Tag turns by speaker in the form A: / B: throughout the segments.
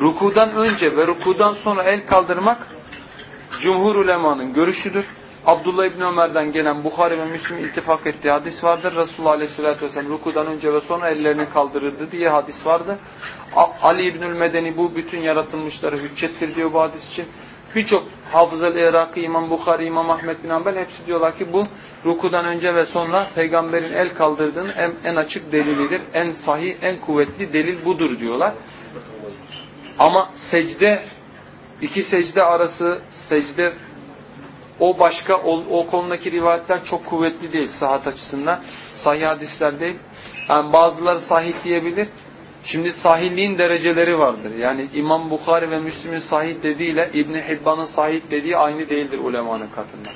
A: rukudan önce ve rukudan sonra el kaldırmak cumhur ulemanın görüşüdür. Abdullah İbni Ömer'den gelen Bukhari ve Müslim ittifak ettiği hadis vardır. Resulullah Aleyhisselatü Vesselam rukudan önce ve sonra ellerini kaldırırdı diye hadis vardı. Ali İbnül Medeni bu bütün yaratılmışları hüccettir diyor bu hadis için. Birçok Hafız-ı Iraki, İmam Bukhari, İmam Ahmet bin Hanbel hepsi diyorlar ki bu rukudan önce ve sonra peygamberin el kaldırdığının en, en açık delilidir. En sahih, en kuvvetli delil budur diyorlar. Ama secde, iki secde arası secde o başka, o, o konudaki rivayetler çok kuvvetli değil sıhhat açısından. Sahih hadisler değil. Yani bazıları sahih diyebilir. Şimdi sahihliğin dereceleri vardır. Yani İmam Bukhari ve Müslim'in sahih dediğiyle İbni Hibban'ın sahih dediği aynı değildir ulemanın katında.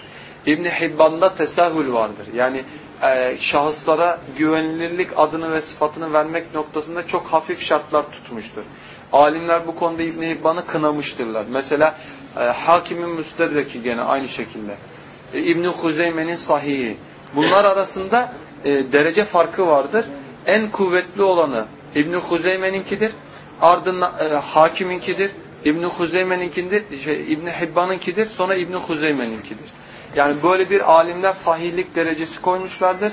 A: İbni Hibban'da tesahül vardır. Yani e, şahıslara güvenilirlik adını ve sıfatını vermek noktasında çok hafif şartlar tutmuştur. Alimler bu konuda İbni Hibban'ı kınamıştırlar. Mesela e, Hakimin Müstedreki gene aynı şekilde. E, İbni Huzeyme'nin sahihi. Bunlar arasında e, derece farkı vardır. En kuvvetli olanı İbn Huzeyme'ninkidir. Ardından e, Hakim'inkidir. İbn Huzeyme'ninkidir. Şey, İbn Hibban'ınkidir. Sonra İbn Huzeyme'ninkidir. Yani böyle bir alimler sahihlik derecesi koymuşlardır.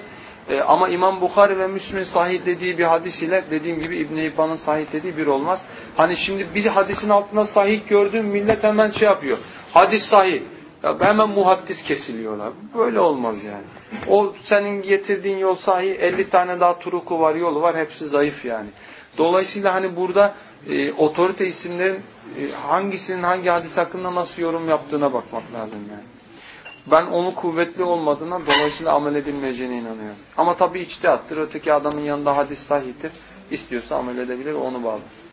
A: E, ama İmam Bukhari ve Müslim'in sahih dediği bir hadis ile dediğim gibi İbn Hibban'ın sahih dediği bir olmaz. Hani şimdi bir hadisin altında sahih gördüğüm millet hemen şey yapıyor. Hadis sahih. Ya hemen muhaddis kesiliyorlar. Böyle olmaz yani. O senin getirdiğin yol sahi 50 tane daha turuku var, yolu var. Hepsi zayıf yani. Dolayısıyla hani burada e, otorite isimlerin e, hangisinin hangi hadis hakkında nasıl yorum yaptığına bakmak lazım yani. Ben onu kuvvetli olmadığına dolayısıyla amel edilmeyeceğine inanıyorum. Ama tabii içtihattır. Öteki adamın yanında hadis sahihtir. İstiyorsa amel edebilir onu bağlı.